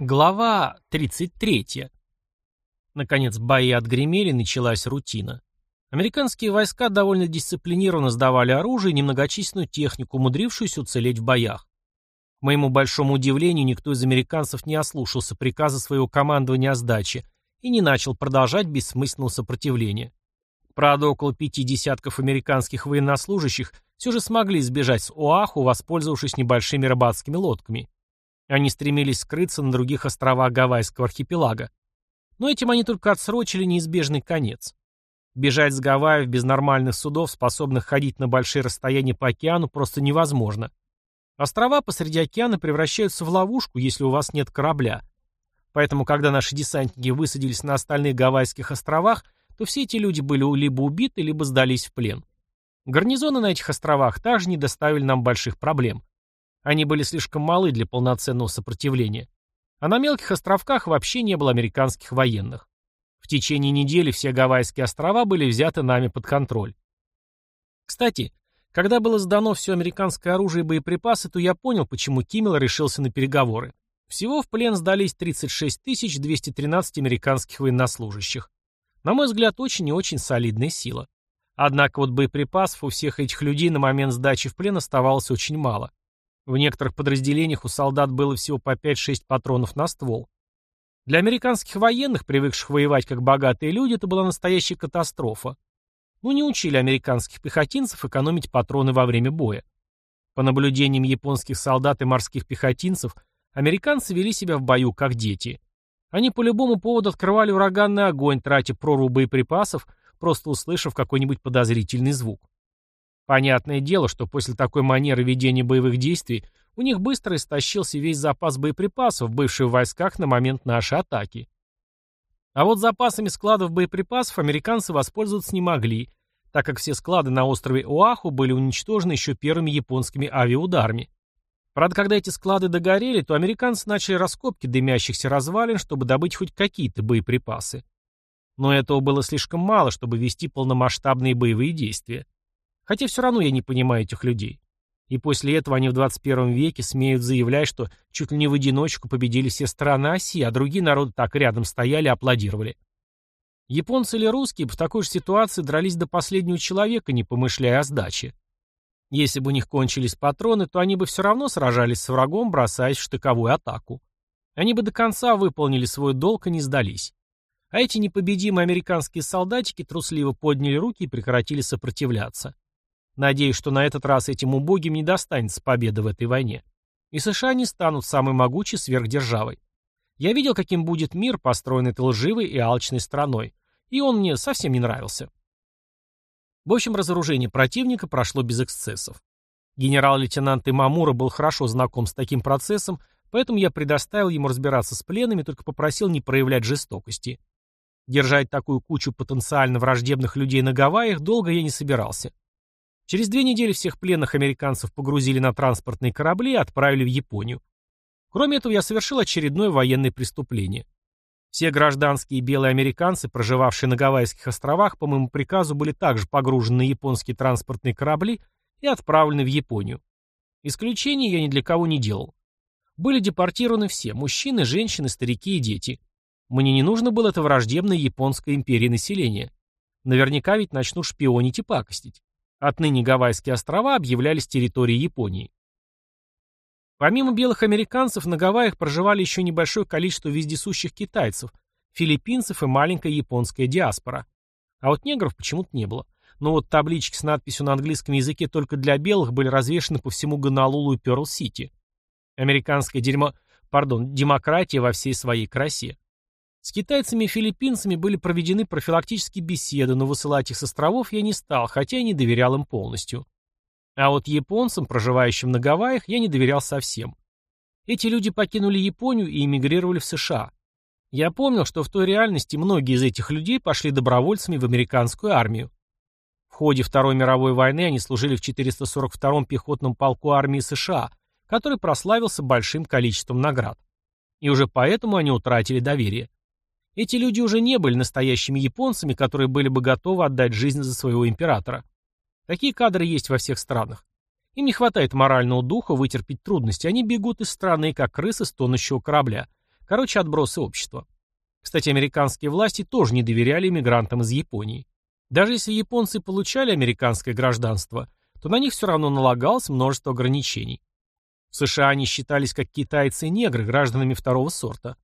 Глава 33. Наконец бои отгремели, началась рутина. Американские войска довольно дисциплинированно сдавали оружие и немногочисленную технику, умудрившуюся уцелеть в боях. К моему большому удивлению, никто из американцев не ослушался приказа своего командования о сдаче и не начал продолжать бессмысленного сопротивления. Правда, около пяти десятков американских военнослужащих все же смогли сбежать с Оаху, воспользовавшись небольшими рыбацкими лодками. Они стремились скрыться на других островах Гавайского архипелага. Но этим они только отсрочили неизбежный конец. Бежать с Гавайев без нормальных судов, способных ходить на большие расстояния по океану, просто невозможно. Острова посреди океана превращаются в ловушку, если у вас нет корабля. Поэтому, когда наши десантники высадились на остальных Гавайских островах, то все эти люди были либо убиты, либо сдались в плен. Гарнизоны на этих островах также не доставили нам больших проблем. Они были слишком малы для полноценного сопротивления. А на мелких островках вообще не было американских военных. В течение недели все Гавайские острова были взяты нами под контроль. Кстати, когда было сдано все американское оружие и боеприпасы, то я понял, почему Киммел решился на переговоры. Всего в плен сдались 36 213 американских военнослужащих. На мой взгляд, очень и очень солидная сила. Однако вот боеприпасов у всех этих людей на момент сдачи в плен оставалось очень мало. В некоторых подразделениях у солдат было всего по 5-6 патронов на ствол. Для американских военных, привыкших воевать как богатые люди, это была настоящая катастрофа. Ну не учили американских пехотинцев экономить патроны во время боя. По наблюдениям японских солдат и морских пехотинцев, американцы вели себя в бою как дети. Они по любому поводу открывали ураганный огонь, тратя прорву боеприпасов, просто услышав какой-нибудь подозрительный звук. Понятное дело, что после такой манеры ведения боевых действий у них быстро истощился весь запас боеприпасов, бывший в войсках на момент нашей атаки. А вот запасами складов боеприпасов американцы воспользоваться не могли, так как все склады на острове Оаху были уничтожены еще первыми японскими авиаударами. Правда, когда эти склады догорели, то американцы начали раскопки дымящихся развалин, чтобы добыть хоть какие-то боеприпасы. Но этого было слишком мало, чтобы вести полномасштабные боевые действия. Хотя все равно я не понимаю этих людей. И после этого они в 21 веке смеют заявлять, что чуть ли не в одиночку победили все страны оси, а другие народы так рядом стояли и аплодировали. Японцы или русские в такой же ситуации дрались до последнего человека, не помышляя о сдаче. Если бы у них кончились патроны, то они бы все равно сражались с врагом, бросаясь в штыковую атаку. Они бы до конца выполнили свой долг и не сдались. А эти непобедимые американские солдатики трусливо подняли руки и прекратили сопротивляться. Надеюсь, что на этот раз этим убогим не достанется победа в этой войне. И США не станут самой могучей сверхдержавой. Я видел, каким будет мир, построенный этой лживой и алчной страной. И он мне совсем не нравился. В общем, разоружение противника прошло без эксцессов. Генерал-лейтенант Имамура был хорошо знаком с таким процессом, поэтому я предоставил ему разбираться с пленными, только попросил не проявлять жестокости. Держать такую кучу потенциально враждебных людей на Гавайях долго я не собирался. Через две недели всех пленных американцев погрузили на транспортные корабли и отправили в Японию. Кроме этого, я совершил очередное военное преступление. Все гражданские белые американцы, проживавшие на Гавайских островах, по моему приказу были также погружены на японские транспортные корабли и отправлены в Японию. Исключений я ни для кого не делал. Были депортированы все – мужчины, женщины, старики и дети. Мне не нужно было это враждебное японской империи населения. Наверняка ведь начнут шпионить и пакостить. Отныне Гавайские острова объявлялись территорией Японии. Помимо белых американцев, на Гавайях проживали еще небольшое количество вездесущих китайцев, филиппинцев и маленькая японская диаспора. А вот негров почему-то не было. Но вот таблички с надписью на английском языке только для белых были развешаны по всему Гонолулу и Пёрл-Сити. Американское дерьмо, пардон, демократия во всей своей красе. С китайцами и филиппинцами были проведены профилактические беседы, но высылать их с островов я не стал, хотя и не доверял им полностью. А вот японцам, проживающим на Гавайях, я не доверял совсем. Эти люди покинули Японию и эмигрировали в США. Я помнил, что в той реальности многие из этих людей пошли добровольцами в американскую армию. В ходе Второй мировой войны они служили в 442-м пехотном полку армии США, который прославился большим количеством наград. И уже поэтому они утратили доверие. Эти люди уже не были настоящими японцами, которые были бы готовы отдать жизнь за своего императора. Такие кадры есть во всех странах. Им не хватает морального духа вытерпеть трудности, они бегут из страны, как крысы с тонущего корабля. Короче, отбросы общества. Кстати, американские власти тоже не доверяли иммигрантам из Японии. Даже если японцы получали американское гражданство, то на них все равно налагалось множество ограничений. В США они считались как китайцы и негры, гражданами второго сорта.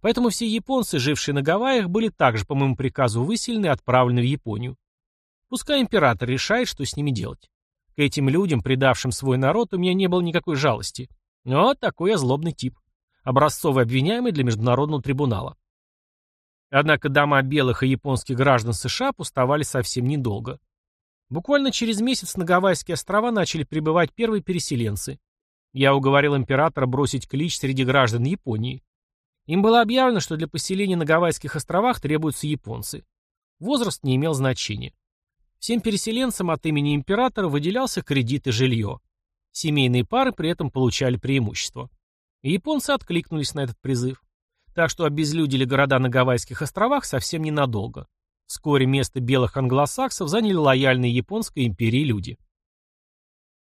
Поэтому все японцы, жившие на Гавайях, были также по моему приказу выселены и отправлены в Японию. Пускай император решает, что с ними делать. К этим людям, предавшим свой народ, у меня не было никакой жалости. Но такой я злобный тип. Образцовый обвиняемый для Международного трибунала. Однако дома белых и японских граждан США пустовали совсем недолго. Буквально через месяц на Гавайские острова начали прибывать первые переселенцы. Я уговорил императора бросить клич среди граждан Японии. Им было объявлено, что для поселения на Гавайских островах требуются японцы. Возраст не имел значения. Всем переселенцам от имени императора выделялся кредит и жилье. Семейные пары при этом получали преимущество. И японцы откликнулись на этот призыв. Так что обезлюдили города на Гавайских островах совсем ненадолго. Вскоре место белых англосаксов заняли лояльные японской империи люди.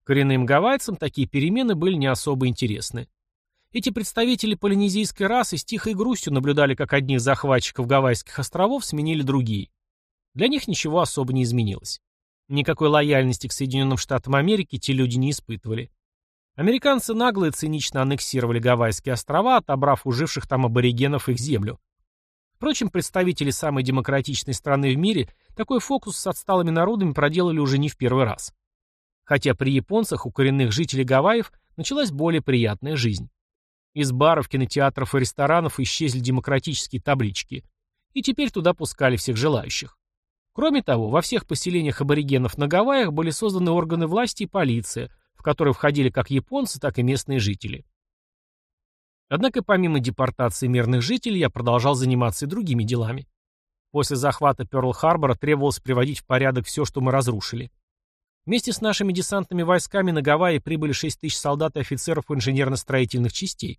Коренным гавайцам такие перемены были не особо интересны. Эти представители полинезийской расы с тихой грустью наблюдали, как одних захватчиков Гавайских островов сменили другие. Для них ничего особо не изменилось. Никакой лояльности к Соединенным Штатам Америки те люди не испытывали. Американцы нагло и цинично аннексировали Гавайские острова, отобрав у живших там аборигенов их землю. Впрочем, представители самой демократичной страны в мире такой фокус с отсталыми народами проделали уже не в первый раз. Хотя при японцах у коренных жителей Гавайев началась более приятная жизнь. Из баров, кинотеатров и ресторанов исчезли демократические таблички. И теперь туда пускали всех желающих. Кроме того, во всех поселениях аборигенов на Гавайях были созданы органы власти и полиция, в которые входили как японцы, так и местные жители. Однако помимо депортации мирных жителей я продолжал заниматься и другими делами. После захвата Пёрл-Харбора требовалось приводить в порядок все, что мы разрушили. Вместе с нашими десантными войсками на Гавайи прибыли 6 тысяч солдат и офицеров инженерно-строительных частей.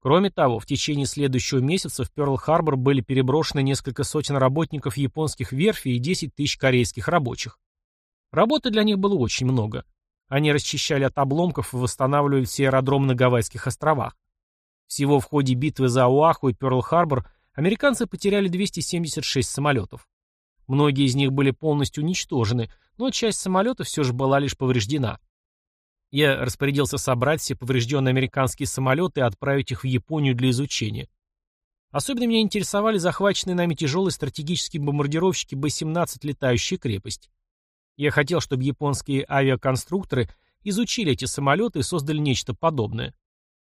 Кроме того, в течение следующего месяца в Пёрл-Харбор были переброшены несколько сотен работников японских верфей и 10 тысяч корейских рабочих. Работы для них было очень много. Они расчищали от обломков и восстанавливали все аэродромы на Гавайских островах. Всего в ходе битвы за Оаху и Пёрл-Харбор американцы потеряли 276 самолетов. Многие из них были полностью уничтожены, но часть самолетов все же была лишь повреждена. Я распорядился собрать все поврежденные американские самолеты и отправить их в Японию для изучения. Особенно меня интересовали захваченные нами тяжелые стратегические бомбардировщики Б-17 «Летающая крепость». Я хотел, чтобы японские авиаконструкторы изучили эти самолеты и создали нечто подобное.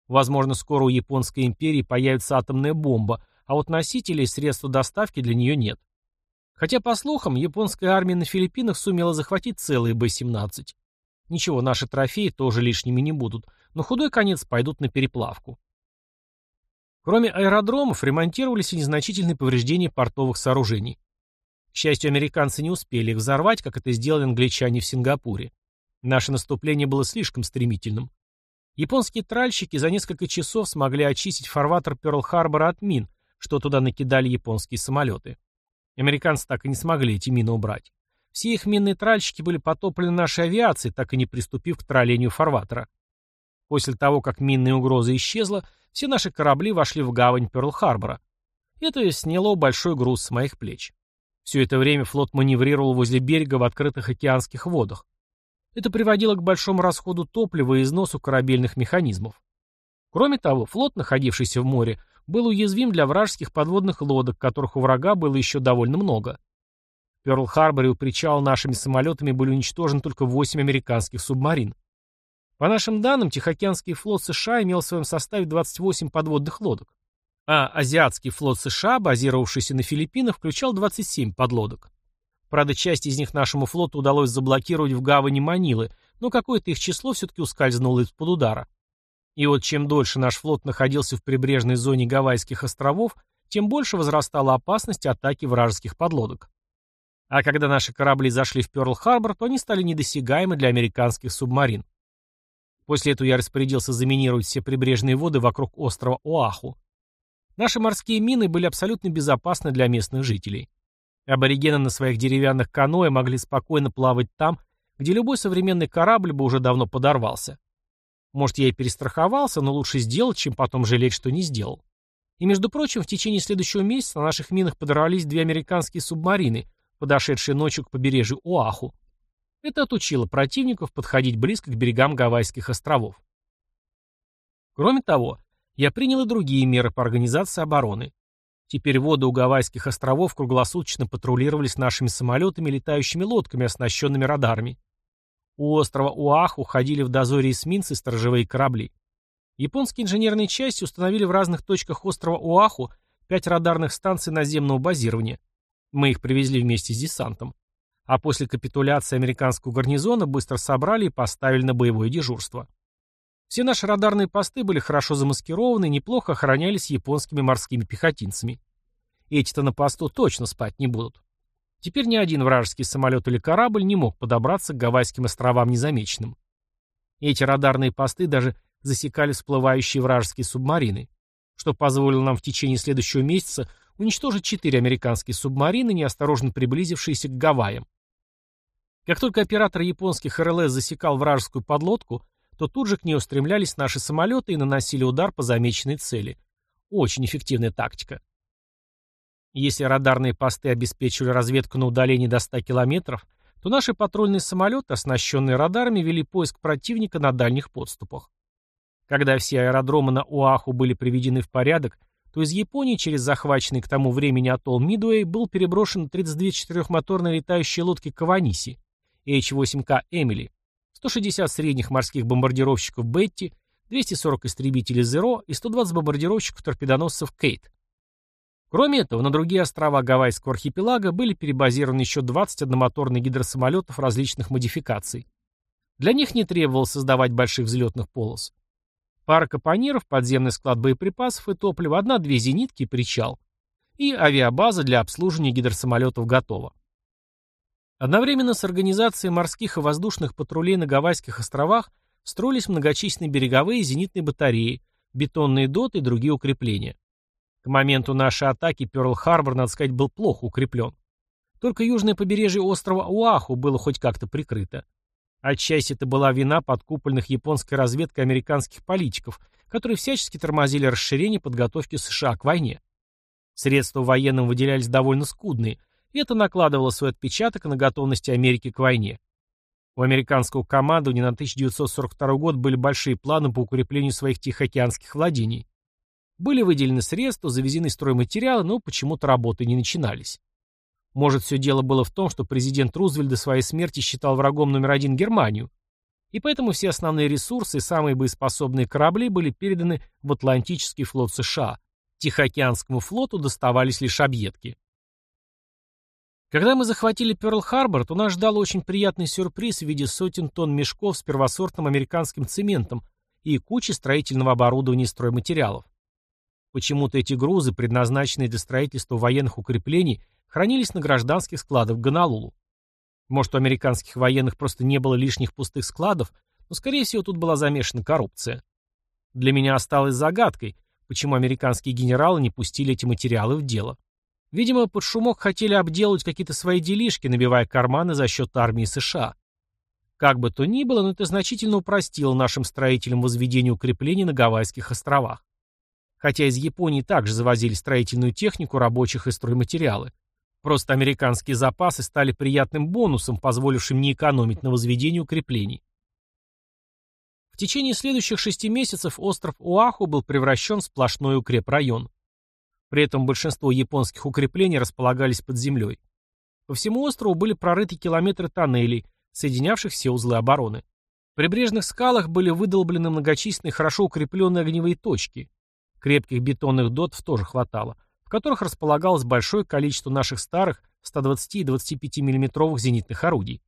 Возможно, скоро у Японской империи появится атомная бомба, а вот носителей и средства доставки для нее нет. Хотя, по слухам, японская армия на Филиппинах сумела захватить целые Б-17. Ничего, наши трофеи тоже лишними не будут, но худой конец пойдут на переплавку. Кроме аэродромов, ремонтировались и незначительные повреждения портовых сооружений. К счастью, американцы не успели их взорвать, как это сделали англичане в Сингапуре. Наше наступление было слишком стремительным. Японские тральщики за несколько часов смогли очистить фарватер Пёрл-Харбора от мин, что туда накидали японские самолеты. Американцы так и не смогли эти мины убрать. Все их минные тральщики были потоплены нашей авиацией, так и не приступив к троллению фарватера. После того, как минная угроза исчезла, все наши корабли вошли в гавань Пёрл-Харбора. Это сняло большой груз с моих плеч. Все это время флот маневрировал возле берега в открытых океанских водах. Это приводило к большому расходу топлива и износу корабельных механизмов. Кроме того, флот, находившийся в море, был уязвим для вражеских подводных лодок, которых у врага было еще довольно много. В Пёрл-Харборе у причала нашими самолетами были уничтожены только 8 американских субмарин. По нашим данным, Тихоокеанский флот США имел в своем составе 28 подводных лодок, а Азиатский флот США, базировавшийся на Филиппинах, включал 27 подлодок. Правда, часть из них нашему флоту удалось заблокировать в гавани Манилы, но какое-то их число все-таки ускользнуло из-под удара. И вот чем дольше наш флот находился в прибрежной зоне Гавайских островов, тем больше возрастала опасность атаки вражеских подлодок. А когда наши корабли зашли в Пёрл-Харбор, то они стали недосягаемы для американских субмарин. После этого я распорядился заминировать все прибрежные воды вокруг острова Оаху. Наши морские мины были абсолютно безопасны для местных жителей. Аборигены на своих деревянных каноэ могли спокойно плавать там, где любой современный корабль бы уже давно подорвался. Может, я и перестраховался, но лучше сделать, чем потом жалеть, что не сделал. И, между прочим, в течение следующего месяца на наших минах подорвались две американские субмарины, подошедшие ночью к побережью Оаху. Это отучило противников подходить близко к берегам Гавайских островов. Кроме того, я принял и другие меры по организации обороны. Теперь воды у Гавайских островов круглосуточно патрулировались нашими самолетами и летающими лодками, оснащенными радарами. У острова Уаху ходили в дозоре эсминцы и сторожевые корабли. Японские инженерные части установили в разных точках острова Уаху пять радарных станций наземного базирования. Мы их привезли вместе с десантом. А после капитуляции американского гарнизона быстро собрали и поставили на боевое дежурство. Все наши радарные посты были хорошо замаскированы и неплохо охранялись японскими морскими пехотинцами. Эти-то на посту точно спать не будут. Теперь ни один вражеский самолет или корабль не мог подобраться к Гавайским островам незамеченным. Эти радарные посты даже засекали всплывающие вражеские субмарины, что позволило нам в течение следующего месяца уничтожить четыре американские субмарины, неосторожно приблизившиеся к Гавайям. Как только оператор японских РЛС засекал вражескую подлодку, то тут же к ней устремлялись наши самолеты и наносили удар по замеченной цели. Очень эффективная тактика. Если радарные посты обеспечивали разведку на удалении до 100 километров, то наши патрульные самолеты, оснащенные радарами, вели поиск противника на дальних подступах. Когда все аэродромы на Оаху были приведены в порядок, то из Японии через захваченный к тому времени атолл Мидуэй был переброшен 32 четырехмоторные летающие лодки Каваниси, H-8К «Эмили», 160 средних морских бомбардировщиков «Бетти», 240 истребителей «Зеро» и 120 бомбардировщиков-торпедоносцев «Кейт». Кроме этого, на другие острова Гавайского архипелага были перебазированы еще 20 одномоторных гидросамолетов различных модификаций. Для них не требовалось создавать больших взлетных полос. Пара капониров, подземный склад боеприпасов и топлива, одна-две зенитки и причал. И авиабаза для обслуживания гидросамолетов готова. Одновременно с организацией морских и воздушных патрулей на Гавайских островах строились многочисленные береговые зенитные батареи, бетонные доты и другие укрепления. К моменту нашей атаки Пёрл-Харбор, надо сказать, был плохо укреплен. Только южное побережье острова Уаху было хоть как-то прикрыто. Отчасти это была вина подкупольных японской разведкой американских политиков, которые всячески тормозили расширение подготовки США к войне. Средства военным выделялись довольно скудные – и это накладывало свой отпечаток на готовность Америки к войне. У американского командования на 1942 год были большие планы по укреплению своих тихоокеанских владений. Были выделены средства, завезены стройматериалы, но почему-то работы не начинались. Может, все дело было в том, что президент Рузвельт до своей смерти считал врагом номер один Германию, и поэтому все основные ресурсы и самые боеспособные корабли были переданы в Атлантический флот США. Тихоокеанскому флоту доставались лишь объедки. Когда мы захватили Пёрл-Харбор, то нас ждал очень приятный сюрприз в виде сотен тонн мешков с первосортным американским цементом и кучи строительного оборудования и стройматериалов. Почему-то эти грузы, предназначенные для строительства военных укреплений, хранились на гражданских складах Гонолулу. Может, у американских военных просто не было лишних пустых складов, но, скорее всего, тут была замешана коррупция. Для меня осталось загадкой, почему американские генералы не пустили эти материалы в дело. Видимо, под шумок хотели обделать какие-то свои делишки, набивая карманы за счет армии США. Как бы то ни было, но это значительно упростило нашим строителям возведение укреплений на Гавайских островах. Хотя из Японии также завозили строительную технику, рабочих и стройматериалы. Просто американские запасы стали приятным бонусом, позволившим не экономить на возведении укреплений. В течение следующих шести месяцев остров Оаху был превращен в сплошной укрепрайон. При этом большинство японских укреплений располагались под землей. По всему острову были прорыты километры тоннелей, соединявших все узлы обороны. В прибрежных скалах были выдолблены многочисленные хорошо укрепленные огневые точки. Крепких бетонных дотов тоже хватало, в которых располагалось большое количество наших старых 120 и 25 миллиметровых зенитных орудий.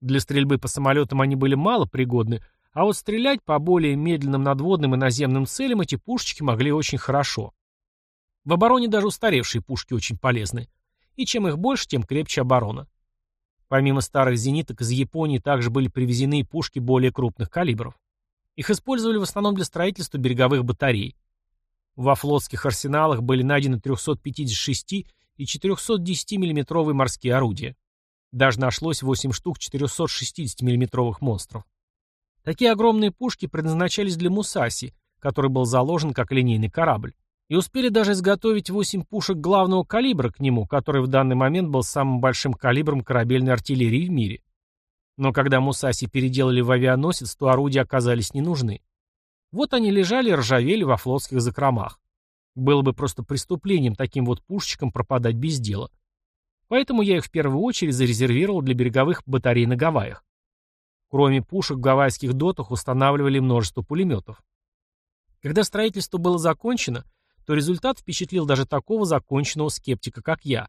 Для стрельбы по самолетам они были мало пригодны, а вот стрелять по более медленным надводным и наземным целям эти пушечки могли очень хорошо. В обороне даже устаревшие пушки очень полезны. И чем их больше, тем крепче оборона. Помимо старых зениток, из Японии также были привезены пушки более крупных калибров. Их использовали в основном для строительства береговых батарей. Во флотских арсеналах были найдены 356 и 410 миллиметровые морские орудия. Даже нашлось 8 штук 460 миллиметровых монстров. Такие огромные пушки предназначались для «Мусаси», который был заложен как линейный корабль. И успели даже изготовить восемь пушек главного калибра к нему, который в данный момент был самым большим калибром корабельной артиллерии в мире. Но когда Мусаси переделали в авианосец, то орудия оказались не нужны. Вот они лежали и ржавели во флотских закромах. Было бы просто преступлением таким вот пушечкам пропадать без дела. Поэтому я их в первую очередь зарезервировал для береговых батарей на Гавайях. Кроме пушек в гавайских дотах устанавливали множество пулеметов. Когда строительство было закончено, то результат впечатлил даже такого законченного скептика, как я.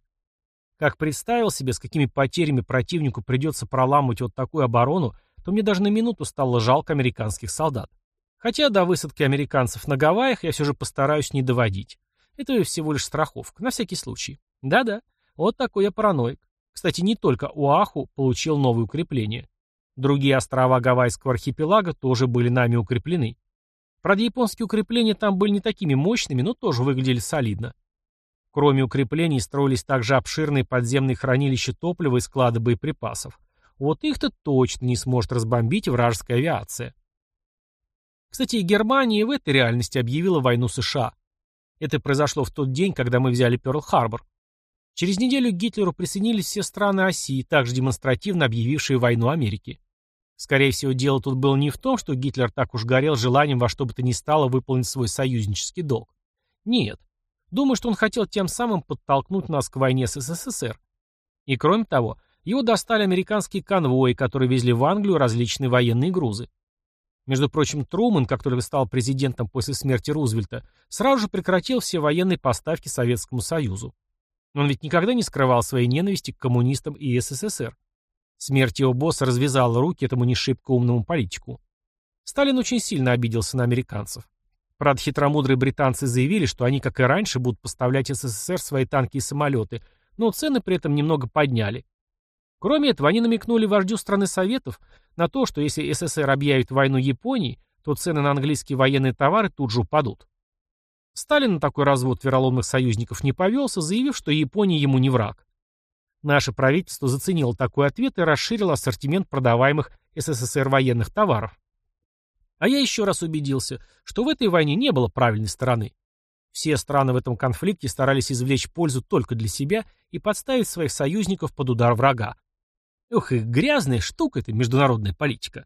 Как представил себе, с какими потерями противнику придется проламывать вот такую оборону, то мне даже на минуту стало жалко американских солдат. Хотя до высадки американцев на Гавайях я все же постараюсь не доводить. Это всего лишь страховка, на всякий случай. Да-да, вот такой я параноик. Кстати, не только Уаху получил новые укрепления. Другие острова Гавайского архипелага тоже были нами укреплены. Правда, японские укрепления там были не такими мощными, но тоже выглядели солидно. Кроме укреплений строились также обширные подземные хранилища топлива и склады боеприпасов. Вот их-то точно не сможет разбомбить вражеская авиация. Кстати, Германия в этой реальности объявила войну США. Это произошло в тот день, когда мы взяли Пёрл-Харбор. Через неделю к Гитлеру присоединились все страны оси, также демонстративно объявившие войну Америке. Скорее всего, дело тут было не в том, что Гитлер так уж горел желанием во что бы то ни стало выполнить свой союзнический долг. Нет. Думаю, что он хотел тем самым подтолкнуть нас к войне с СССР. И кроме того, его достали американские конвои, которые везли в Англию различные военные грузы. Между прочим, Трумэн, который стал президентом после смерти Рузвельта, сразу же прекратил все военные поставки Советскому Союзу. Он ведь никогда не скрывал своей ненависти к коммунистам и СССР. Смерть его босса развязала руки этому не умному политику. Сталин очень сильно обиделся на американцев. Правда, хитромудрые британцы заявили, что они, как и раньше, будут поставлять СССР свои танки и самолеты, но цены при этом немного подняли. Кроме этого, они намекнули вождю страны Советов на то, что если СССР объявит войну Японии, то цены на английские военные товары тут же упадут. Сталин на такой развод вероломных союзников не повелся, заявив, что Япония ему не враг. Наше правительство заценило такой ответ и расширило ассортимент продаваемых СССР военных товаров. А я еще раз убедился, что в этой войне не было правильной стороны. Все страны в этом конфликте старались извлечь пользу только для себя и подставить своих союзников под удар врага. Ох, и грязная штука эта международная политика.